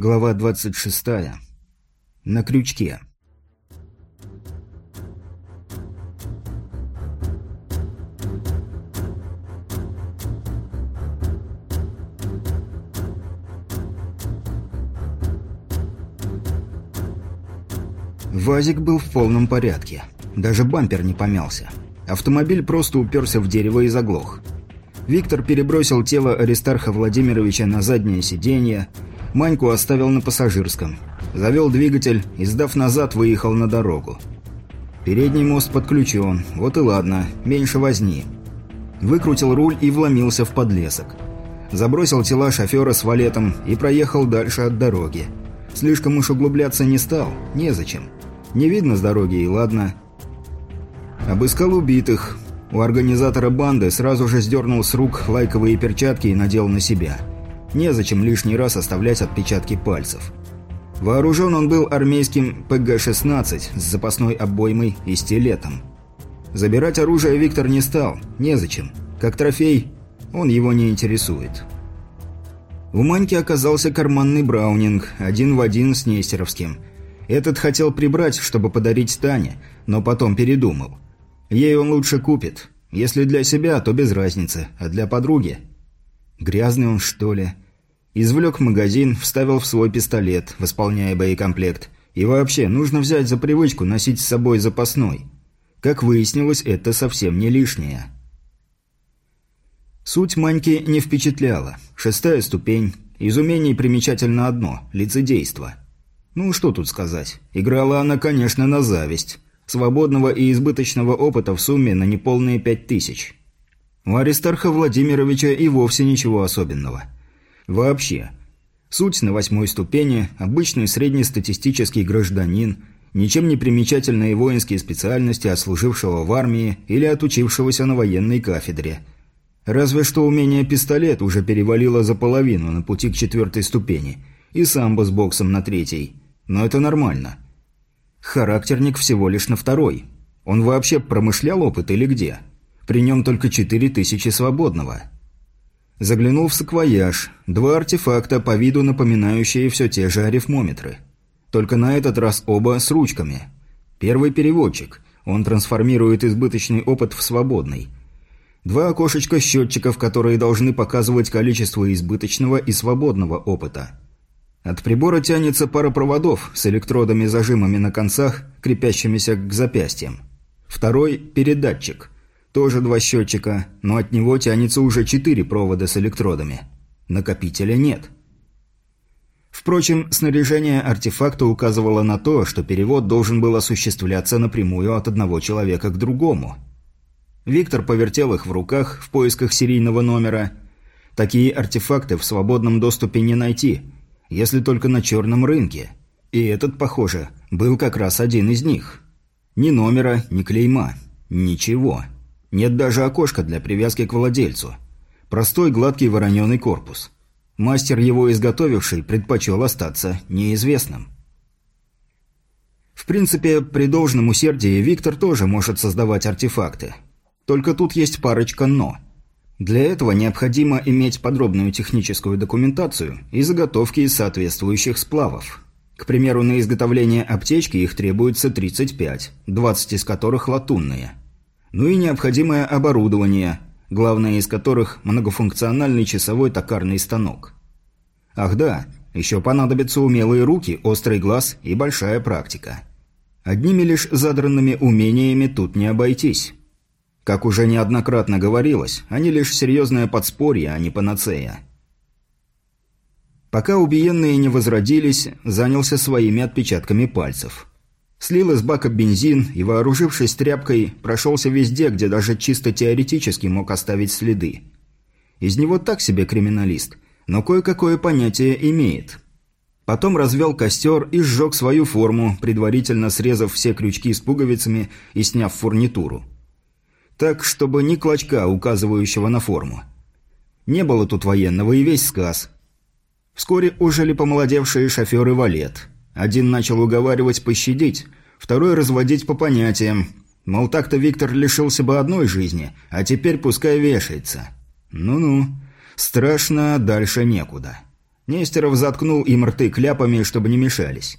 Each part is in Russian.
Глава 26. На крючке. Вазик был в полном порядке. Даже бампер не помялся. Автомобиль просто уперся в дерево и заглох. Виктор перебросил тело Аристарха Владимировича на заднее сиденье, Маньку оставил на пассажирском. Завел двигатель и, сдав назад, выехал на дорогу. Передний мост подключен, вот и ладно, меньше возни. Выкрутил руль и вломился в подлесок. Забросил тела шофера с валетом и проехал дальше от дороги. Слишком уж углубляться не стал, незачем. Не видно с дороги и ладно. Обыскал убитых. У организатора банды сразу же сдернул с рук лайковые перчатки и надел на себя – Незачем лишний раз оставлять отпечатки пальцев. Вооружен он был армейским ПГ-16 с запасной обоймой и стилетом. Забирать оружие Виктор не стал, незачем. Как трофей, он его не интересует. У Маньки оказался карманный браунинг, один в один с Нестеровским. Этот хотел прибрать, чтобы подарить Тане, но потом передумал. Ей он лучше купит. Если для себя, то без разницы, а для подруги Грязный он, что ли? Извлек магазин, вставил в свой пистолет, восполняя боекомплект. И вообще, нужно взять за привычку носить с собой запасной. Как выяснилось, это совсем не лишнее. Суть Маньки не впечатляла. Шестая ступень. Из умений примечательно одно – лицедейство. Ну, что тут сказать. Играла она, конечно, на зависть. Свободного и избыточного опыта в сумме на неполные пять тысяч. У Аристарха Владимировича и вовсе ничего особенного. Вообще. Суть на восьмой ступени, обычный среднестатистический гражданин, ничем не примечательные воинские специальности отслужившего в армии или отучившегося на военной кафедре. Разве что умение пистолет уже перевалило за половину на пути к четвертой ступени, и самбо с боксом на третьей. Но это нормально. Характерник всего лишь на второй. Он вообще промышлял опыт или где? При нем только четыре тысячи свободного. Заглянул в саквояж. Два артефакта, по виду напоминающие все те же арифмометры. Только на этот раз оба с ручками. Первый переводчик. Он трансформирует избыточный опыт в свободный. Два окошечка счетчиков, которые должны показывать количество избыточного и свободного опыта. От прибора тянется пара проводов с электродами-зажимами на концах, крепящимися к запястьям. Второй – передатчик – тоже два счетчика, но от него тянется уже четыре провода с электродами. Накопителя нет. Впрочем, снаряжение артефакта указывало на то, что перевод должен был осуществляться напрямую от одного человека к другому. Виктор повертел их в руках в поисках серийного номера. Такие артефакты в свободном доступе не найти, если только на черном рынке. И этот, похоже, был как раз один из них. Ни номера, ни клейма. Ничего. Нет даже окошка для привязки к владельцу. Простой гладкий вороненый корпус. Мастер, его изготовивший, предпочел остаться неизвестным. В принципе, при должном усердии Виктор тоже может создавать артефакты. Только тут есть парочка «но». Для этого необходимо иметь подробную техническую документацию и заготовки из соответствующих сплавов. К примеру, на изготовление аптечки их требуется 35, 20 из которых латунные – ну и необходимое оборудование, главное из которых многофункциональный часовой токарный станок. Ах да, еще понадобятся умелые руки, острый глаз и большая практика. Одними лишь задранными умениями тут не обойтись. Как уже неоднократно говорилось, они лишь серьезное подспорье, а не панацея. Пока убиенные не возродились, занялся своими отпечатками пальцев. Слил из бака бензин и, вооружившись тряпкой, прошелся везде, где даже чисто теоретически мог оставить следы. Из него так себе криминалист, но кое-какое понятие имеет. Потом развел костер и сжег свою форму, предварительно срезав все крючки с пуговицами и сняв фурнитуру. Так, чтобы ни клочка, указывающего на форму. Не было тут военного и весь сказ. Вскоре ужили помолодевшие шоферы валет – один начал уговаривать пощадить, второй разводить по понятиям. Мол, так-то Виктор лишился бы одной жизни, а теперь пускай вешается. Ну-ну. Страшно, дальше некуда. Нестеров заткнул им рты кляпами, чтобы не мешались.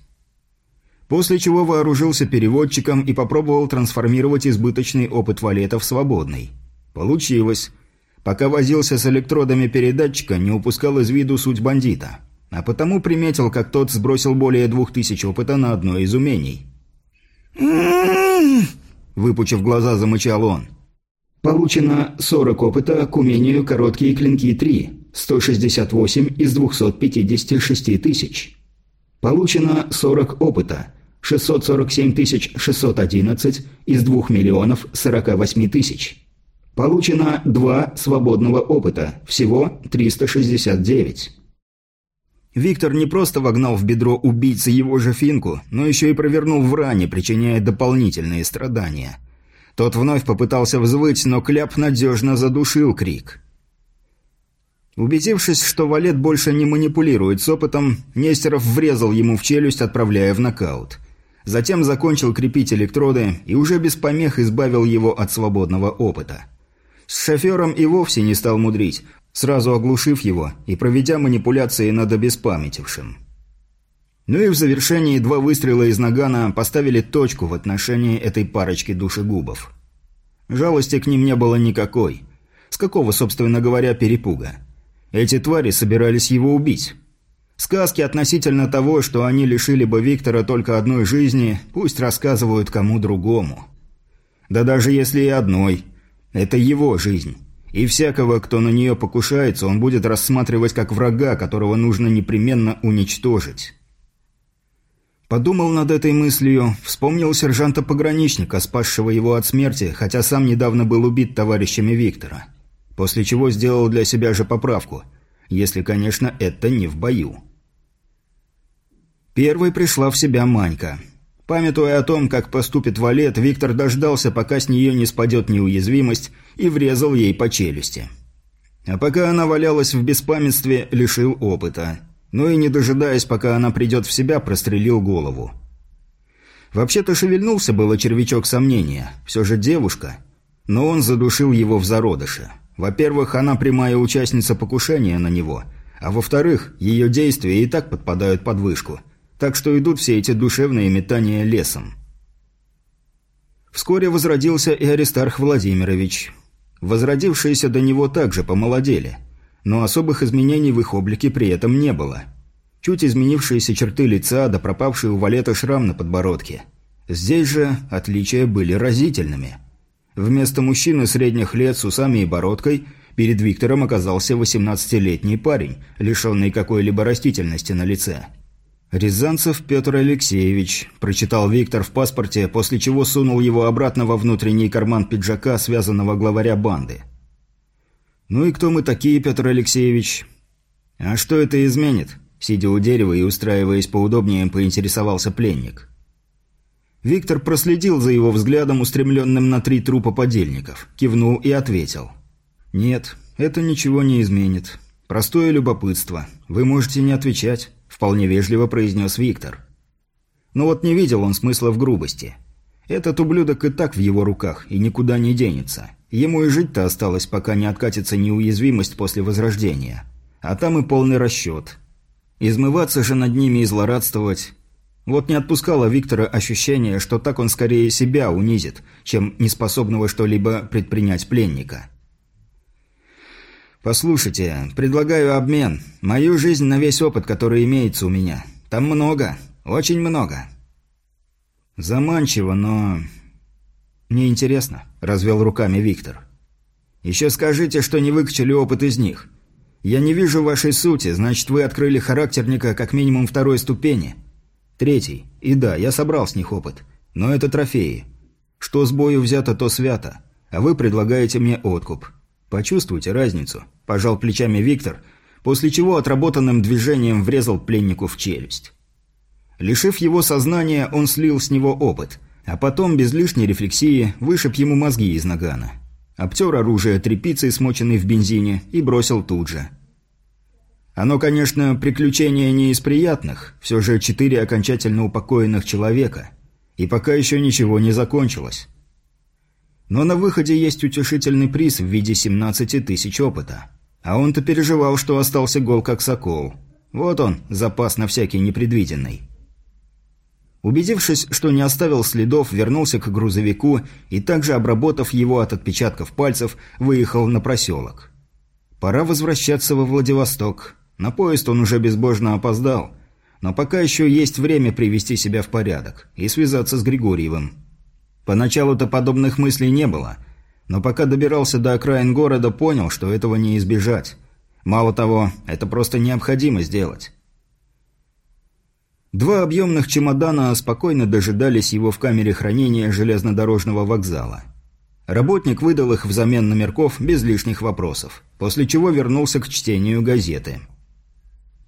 После чего вооружился переводчиком и попробовал трансформировать избыточный опыт валета в свободный. Получилось. Пока возился с электродами передатчика, не упускал из виду суть бандита. А потому приметил, как тот сбросил более двух тысяч опыта на одно из умений. Выпучив глаза, замычал он. Получено 40 опыта к умению «Короткие клинки 3», 168 из 256 тысяч. Получено 40 опыта, 647 611 из 2 миллионов 48 тысяч. Получено 2 свободного опыта, всего 369. Виктор не просто вогнал в бедро убийцы его же финку, но еще и провернул в ране, причиняя дополнительные страдания. Тот вновь попытался взвыть, но кляп надежно задушил крик. Убедившись, что Валет больше не манипулирует с опытом, Нестеров врезал ему в челюсть, отправляя в нокаут. Затем закончил крепить электроды и уже без помех избавил его от свободного опыта. С шофером и вовсе не стал мудрить, сразу оглушив его и проведя манипуляции над обеспамятившим. Ну и в завершении два выстрела из нагана поставили точку в отношении этой парочки душегубов. Жалости к ним не было никакой. С какого, собственно говоря, перепуга? Эти твари собирались его убить. Сказки относительно того, что они лишили бы Виктора только одной жизни, пусть рассказывают кому другому. Да даже если и одной. Это его жизнь. И всякого, кто на нее покушается, он будет рассматривать как врага, которого нужно непременно уничтожить. Подумал над этой мыслью, вспомнил сержанта-пограничника, спасшего его от смерти, хотя сам недавно был убит товарищами Виктора. После чего сделал для себя же поправку, если, конечно, это не в бою. Первой пришла в себя Манька. Памятуя о том, как поступит Валет, Виктор дождался, пока с нее не спадет неуязвимость, и врезал ей по челюсти. А пока она валялась в беспамятстве, лишил опыта. Ну и не дожидаясь, пока она придет в себя, прострелил голову. Вообще-то шевельнулся было червячок сомнения. Все же девушка. Но он задушил его в зародыше. Во-первых, она прямая участница покушения на него. А во-вторых, ее действия и так подпадают под вышку – так что идут все эти душевные метания лесом. Вскоре возродился и Аристарх Владимирович. Возродившиеся до него также помолодели, но особых изменений в их облике при этом не было. Чуть изменившиеся черты лица, да пропавший у Валета шрам на подбородке. Здесь же отличия были разительными. Вместо мужчины средних лет с усами и бородкой перед Виктором оказался 18-летний парень, лишенный какой-либо растительности на лице – «Рязанцев Петр Алексеевич», – прочитал Виктор в паспорте, после чего сунул его обратно во внутренний карман пиджака, связанного главаря банды. «Ну и кто мы такие, Петр Алексеевич?» «А что это изменит?» – сидя у дерева и устраиваясь поудобнее, поинтересовался пленник. Виктор проследил за его взглядом, устремленным на три трупа подельников, кивнул и ответил. «Нет, это ничего не изменит. Простое любопытство. Вы можете не отвечать» вполне вежливо произнес Виктор. Но вот не видел он смысла в грубости. Этот ублюдок и так в его руках и никуда не денется. Ему и жить-то осталось, пока не откатится неуязвимость после возрождения. А там и полный расчет. Измываться же над ними и злорадствовать... Вот не отпускало Виктора ощущение, что так он скорее себя унизит, чем неспособного что-либо предпринять пленника. «Послушайте, предлагаю обмен. Мою жизнь на весь опыт, который имеется у меня. Там много. Очень много». «Заманчиво, но...» «Неинтересно», — развел руками Виктор. «Еще скажите, что не выкачали опыт из них. Я не вижу вашей сути, значит, вы открыли характерника как минимум второй ступени. Третий. И да, я собрал с них опыт. Но это трофеи. Что с бою взято, то свято. А вы предлагаете мне откуп. «Почувствуйте разницу», – пожал плечами Виктор, после чего отработанным движением врезал пленнику в челюсть. Лишив его сознания, он слил с него опыт, а потом, без лишней рефлексии, вышиб ему мозги из нагана. Обтер оружие тряпицей, смоченной в бензине, и бросил тут же. Оно, конечно, приключение не из приятных, все же четыре окончательно упокоенных человека. И пока еще ничего не закончилось. Но на выходе есть утешительный приз в виде 17 тысяч опыта. А он-то переживал, что остался гол как сокол. Вот он, запас на всякий непредвиденный. Убедившись, что не оставил следов, вернулся к грузовику и также, обработав его от отпечатков пальцев, выехал на проселок. Пора возвращаться во Владивосток. На поезд он уже безбожно опоздал. Но пока еще есть время привести себя в порядок и связаться с Григорьевым. Поначалу-то подобных мыслей не было, но пока добирался до окраин города, понял, что этого не избежать. Мало того, это просто необходимо сделать. Два объемных чемодана спокойно дожидались его в камере хранения железнодорожного вокзала. Работник выдал их взамен номерков без лишних вопросов, после чего вернулся к чтению газеты.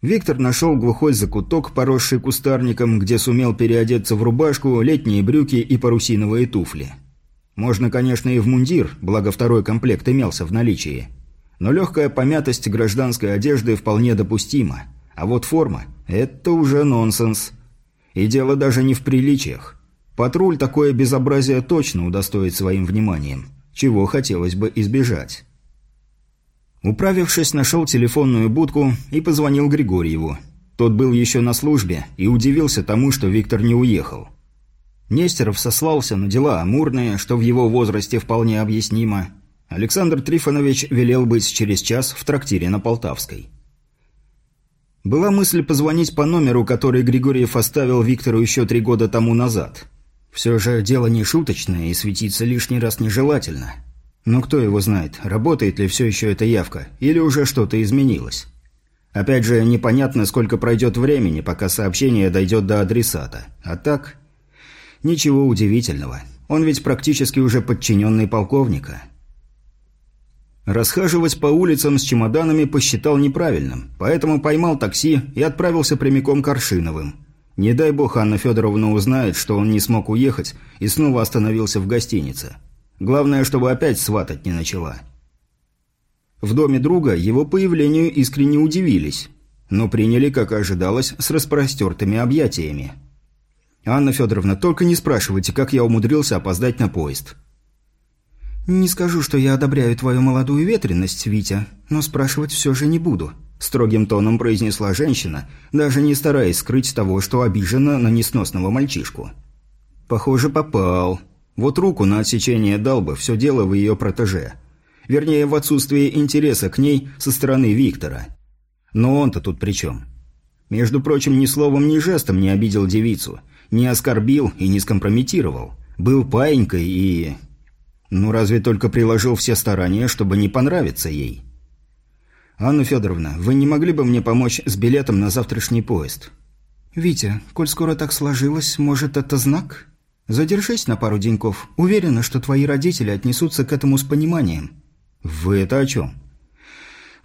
Виктор нашел глухой закуток, поросший кустарником, где сумел переодеться в рубашку, летние брюки и парусиновые туфли. Можно, конечно, и в мундир, благо второй комплект имелся в наличии. Но легкая помятость гражданской одежды вполне допустима. А вот форма – это уже нонсенс. И дело даже не в приличиях. Патруль такое безобразие точно удостоит своим вниманием, чего хотелось бы избежать. Управившись, нашел телефонную будку и позвонил Григорьеву. Тот был еще на службе и удивился тому, что Виктор не уехал. Нестеров сослался на дела амурные, что в его возрасте вполне объяснимо. Александр Трифонович велел быть через час в трактире на Полтавской. Была мысль позвонить по номеру, который Григорьев оставил Виктору еще три года тому назад. Все же дело не шуточное, и светиться лишний раз нежелательно. Но кто его знает, работает ли все еще эта явка, или уже что-то изменилось. Опять же, непонятно, сколько пройдет времени, пока сообщение дойдет до адресата. А так... Ничего удивительного. Он ведь практически уже подчиненный полковника. Расхаживать по улицам с чемоданами посчитал неправильным, поэтому поймал такси и отправился прямиком к Аршиновым. Не дай бог Анна Федоровна узнает, что он не смог уехать и снова остановился в гостинице. Главное, чтобы опять сватать не начала. В доме друга его появлению искренне удивились, но приняли, как и ожидалось, с распростертыми объятиями. «Анна Федоровна, только не спрашивайте, как я умудрился опоздать на поезд. «Не скажу, что я одобряю твою молодую ветренность, Витя, но спрашивать все же не буду», – строгим тоном произнесла женщина, даже не стараясь скрыть того, что обижена на несносного мальчишку. «Похоже, попал. Вот руку на отсечение дал бы, все дело в ее протеже. Вернее, в отсутствии интереса к ней со стороны Виктора. Но он-то тут при чем? Между прочим, ни словом, ни жестом не обидел девицу, не оскорбил и не скомпрометировал. Был паинькой и... Ну, разве только приложил все старания, чтобы не понравиться ей. «Анна Федоровна, вы не могли бы мне помочь с билетом на завтрашний поезд?» «Витя, коль скоро так сложилось, может, это знак? Задержись на пару деньков. Уверена, что твои родители отнесутся к этому с пониманием». «Вы это о чем?»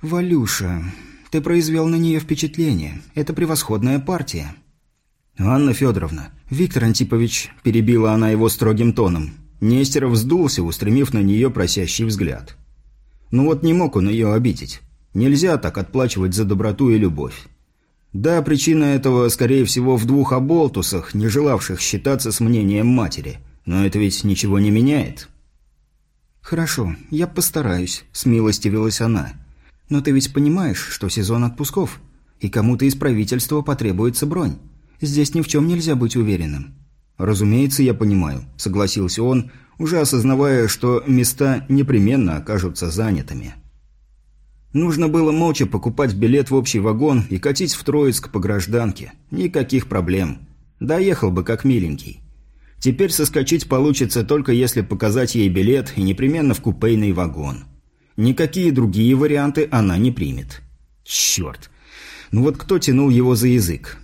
«Валюша, ты произвел на нее впечатление. Это превосходная партия». «Анна Федоровна, Виктор Антипович», – перебила она его строгим тоном, – Нестеров вздулся, устремив на нее просящий взгляд. Ну вот не мог он ее обидеть. Нельзя так отплачивать за доброту и любовь. Да, причина этого, скорее всего, в двух оболтусах, не желавших считаться с мнением матери. Но это ведь ничего не меняет. «Хорошо, я постараюсь», – смилостивилась она. «Но ты ведь понимаешь, что сезон отпусков, и кому-то из правительства потребуется бронь. Здесь ни в чем нельзя быть уверенным. «Разумеется, я понимаю», – согласился он, уже осознавая, что места непременно окажутся занятыми. Нужно было молча покупать билет в общий вагон и катить в Троицк по гражданке. Никаких проблем. Доехал бы как миленький. Теперь соскочить получится только если показать ей билет и непременно в купейный вагон. Никакие другие варианты она не примет. Черт. Ну вот кто тянул его за язык?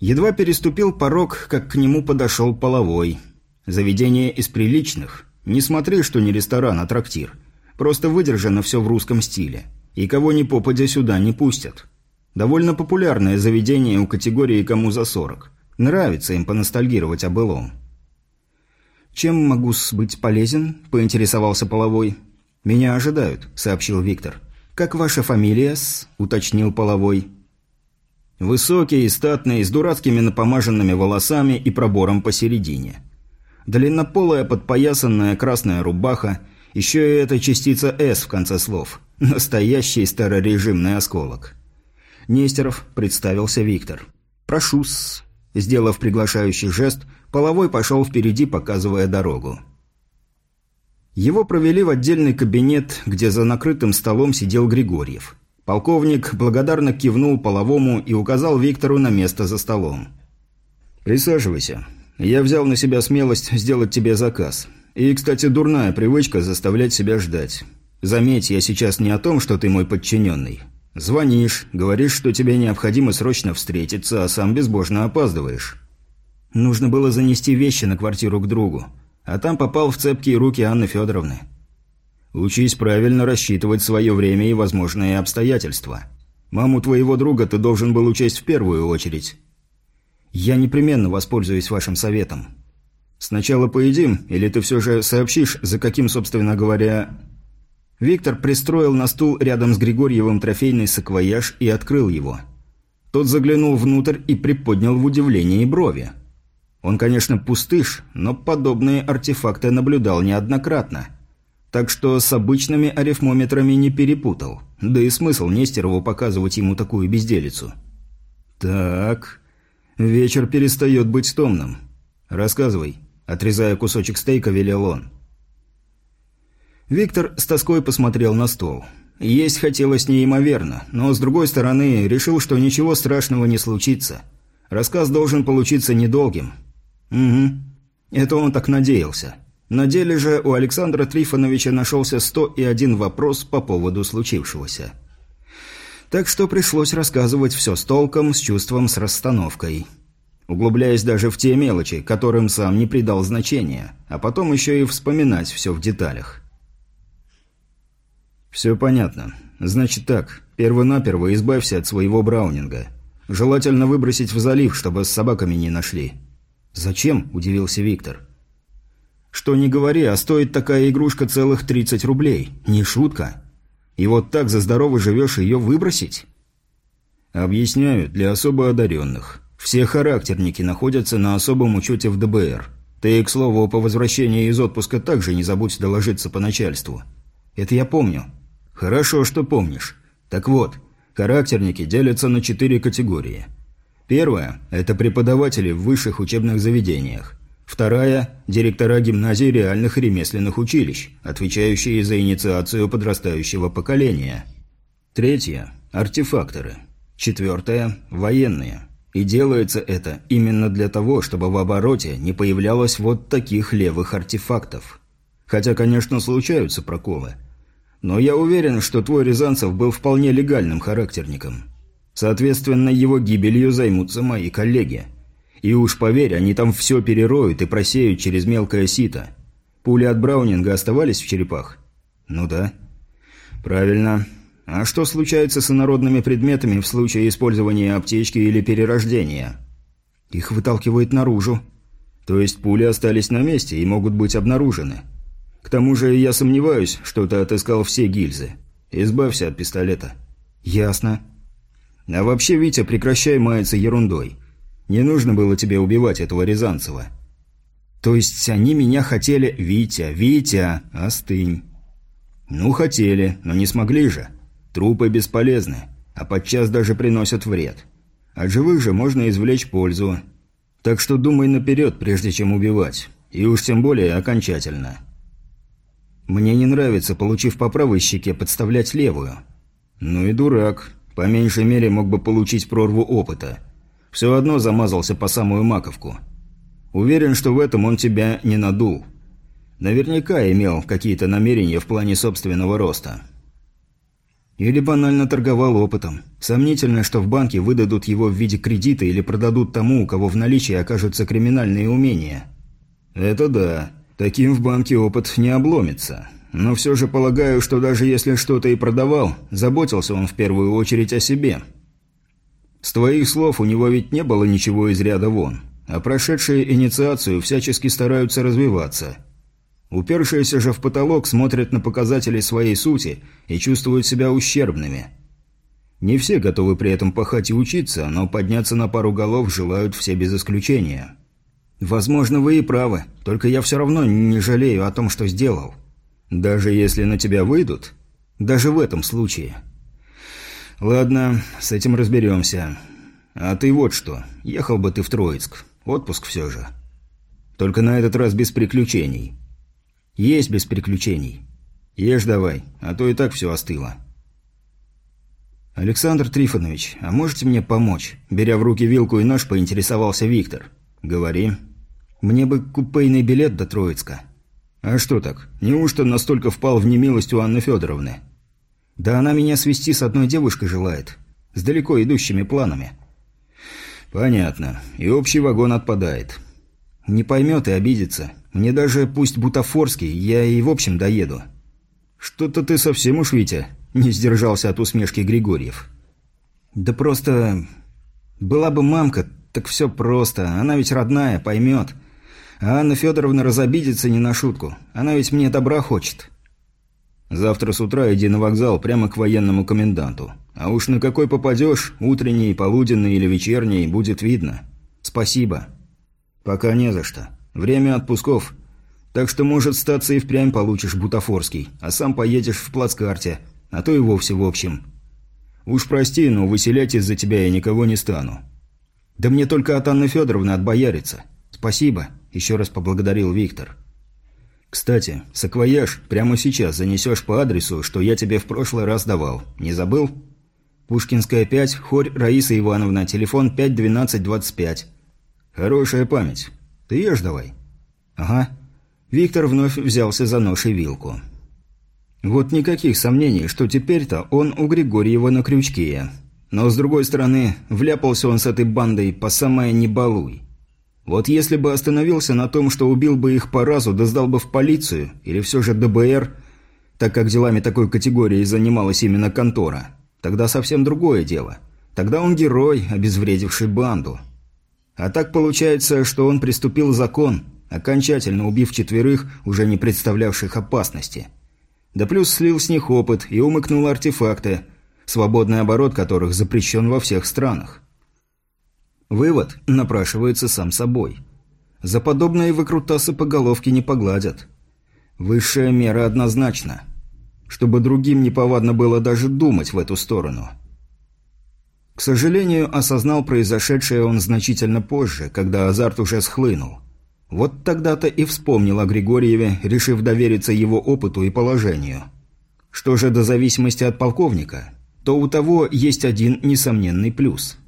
Едва переступил порог, как к нему подошел половой. Заведение из приличных. Не смотри, что не ресторан, а трактир. Просто выдержано все в русском стиле. И кого ни попадя сюда не пустят. Довольно популярное заведение у категории «кому за 40». Нравится им поностальгировать о былом. «Чем могу быть полезен?» – поинтересовался половой. «Меня ожидают», – сообщил Виктор. «Как ваша фамилия?» – уточнил половой. Высокий, статный, с дурацкими напомаженными волосами и пробором посередине. Длиннополая подпоясанная красная рубаха, еще и эта частица «С» в конце слов. Настоящий старорежимный осколок. Нестеров представился Виктор. «Прошу-с». Сделав приглашающий жест, Половой пошел впереди, показывая дорогу. Его провели в отдельный кабинет, где за накрытым столом сидел Григорьев. Полковник благодарно кивнул Половому и указал Виктору на место за столом. «Присаживайся. Я взял на себя смелость сделать тебе заказ. И, кстати, дурная привычка заставлять себя ждать. Заметь, я сейчас не о том, что ты мой подчиненный. Звонишь, говоришь, что тебе необходимо срочно встретиться, а сам безбожно опаздываешь. Нужно было занести вещи на квартиру к другу, а там попал в цепкие руки Анны Федоровны. Учись правильно рассчитывать свое время и возможные обстоятельства. Маму твоего друга ты должен был учесть в первую очередь. Я непременно воспользуюсь вашим советом. Сначала поедим, или ты все же сообщишь, за каким, собственно говоря, Виктор пристроил на стул рядом с Григорьевым трофейный саквояж и открыл его. Тот заглянул внутрь и приподнял в удивлении брови. Он, конечно, пустыш, но подобные артефакты наблюдал неоднократно. Так что с обычными арифмометрами не перепутал. Да и смысл Нестерову показывать ему такую безделицу. «Так, вечер перестает быть томным. Рассказывай», – отрезая кусочек стейка, велел он. Виктор с тоской посмотрел на стол. Есть хотелось неимоверно, но, с другой стороны, решил, что ничего страшного не случится. Рассказ должен получиться недолгим. Угу. Это он так надеялся. На деле же у Александра Трифоновича нашелся сто и один вопрос по поводу случившегося. Так что пришлось рассказывать все с толком, с чувством, с расстановкой. Углубляясь даже в те мелочи, которым сам не придал значения, а потом еще и вспоминать все в деталях. «Все понятно. Значит так, перво-наперво избавься от своего браунинга. Желательно выбросить в залив, чтобы с собаками не нашли». «Зачем?» – удивился Виктор. «Что не говори, а стоит такая игрушка целых 30 рублей. Не шутка. И вот так за здорово живешь ее выбросить?» «Объясняю, для особо одаренных. Все характерники находятся на особом учете в ДБР. Ты, к слову, по возвращении из отпуска также не забудь доложиться по начальству. Это я помню. Хорошо, что помнишь. Так вот, характерники делятся на четыре категории. Первая – это преподаватели в высших учебных заведениях. Вторая – директора гимназий реальных ремесленных училищ, отвечающие за инициацию подрастающего поколения. Третья – артефакторы. Четвертая – военные. И делается это именно для того, чтобы в обороте не появлялось вот таких левых артефактов. Хотя, конечно, случаются проколы – но я уверен, что твой Рязанцев был вполне легальным характерником. Соответственно, его гибелью займутся мои коллеги. И уж поверь, они там все перероют и просеют через мелкое сито. Пули от Браунинга оставались в черепах? Ну да. Правильно. А что случается с инородными предметами в случае использования аптечки или перерождения? Их выталкивают наружу. То есть пули остались на месте и могут быть обнаружены. К тому же я сомневаюсь, что ты отыскал все гильзы. Избавься от пистолета». «Ясно». «А вообще, Витя, прекращай маяться ерундой. Не нужно было тебе убивать этого Рязанцева». «То есть они меня хотели...» «Витя, Витя, остынь». «Ну, хотели, но не смогли же. Трупы бесполезны, а подчас даже приносят вред. От живых же можно извлечь пользу. Так что думай наперед, прежде чем убивать. И уж тем более окончательно». Мне не нравится, получив по правой щеке, подставлять левую. Ну и дурак. По меньшей мере мог бы получить прорву опыта. Все одно замазался по самую маковку. Уверен, что в этом он тебя не надул. Наверняка имел какие-то намерения в плане собственного роста. Или банально торговал опытом. Сомнительно, что в банке выдадут его в виде кредита или продадут тому, у кого в наличии окажутся криминальные умения. Это да. Таким в банке опыт не обломится. Но все же полагаю, что даже если что-то и продавал, заботился он в первую очередь о себе. С твоих слов, у него ведь не было ничего из ряда вон. А прошедшие инициацию всячески стараются развиваться. Упершиеся же в потолок смотрят на показатели своей сути и чувствуют себя ущербными. Не все готовы при этом пахать и учиться, но подняться на пару голов желают все без исключения. «Возможно, вы и правы, только я все равно не жалею о том, что сделал. Даже если на тебя выйдут? Даже в этом случае. Ладно, с этим разберемся. А ты вот что, ехал бы ты в Троицк. Отпуск все же. Только на этот раз без приключений. Есть без приключений. Ешь давай, а то и так все остыло. «Александр Трифонович, а можете мне помочь?» Беря в руки вилку и нож, поинтересовался Виктор. «Говори». «Мне бы купейный билет до Троицка». «А что так? Неужто настолько впал в немилость у Анны Федоровны?» «Да она меня свести с одной девушкой желает. С далеко идущими планами». «Понятно. И общий вагон отпадает». «Не поймет и обидится. Мне даже пусть бутафорский, я и в общем доеду». «Что-то ты совсем уж, Витя, не сдержался от усмешки Григорьев. «Да просто... Была бы мамка, так все просто. Она ведь родная, поймет. А Анна Федоровна разобидится не на шутку. Она ведь мне добра хочет». «Завтра с утра иди на вокзал прямо к военному коменданту. А уж на какой попадешь, утренний, полуденный или вечерний, будет видно. Спасибо». «Пока не за что. Время отпусков. Так что, может, статься и впрямь получишь бутафорский, а сам поедешь в плацкарте, а то и вовсе в общем. Уж прости, но выселять из-за тебя я никого не стану. Да мне только от Анны Федоровны отбояриться. Спасибо, еще раз поблагодарил Виктор. Кстати, саквояж прямо сейчас занесешь по адресу, что я тебе в прошлый раз давал. Не забыл? Пушкинская 5, Хорь Раиса Ивановна, телефон 51225. Хорошая память. Ты ешь давай. Ага. Виктор вновь взялся за нож и вилку. Вот никаких сомнений, что теперь-то он у Григорьева на крючке. Но, с другой стороны, вляпался он с этой бандой по самое не балуй. Вот если бы остановился на том, что убил бы их по разу, да сдал бы в полицию, или все же ДБР, так как делами такой категории занималась именно контора, тогда совсем другое дело. Тогда он герой, обезвредивший банду. А так получается, что он приступил закон, окончательно убив четверых, уже не представлявших опасности – да плюс слил с них опыт и умыкнул артефакты, свободный оборот которых запрещен во всех странах. Вывод напрашивается сам собой. За подобные выкрутасы по головке не погладят. Высшая мера однозначна. Чтобы другим неповадно было даже думать в эту сторону. К сожалению, осознал произошедшее он значительно позже, когда азарт уже схлынул. Вот тогда-то и вспомнил о Григорьеве, решив довериться его опыту и положению. Что же до зависимости от полковника, то у того есть один несомненный плюс.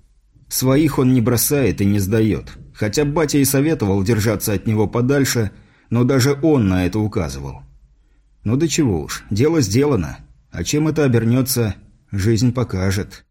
Своих он не бросает и не сдает, хотя батя и советовал держаться от него подальше, но даже он на это указывал. Ну да чего уж, дело сделано, а чем это обернется, жизнь покажет».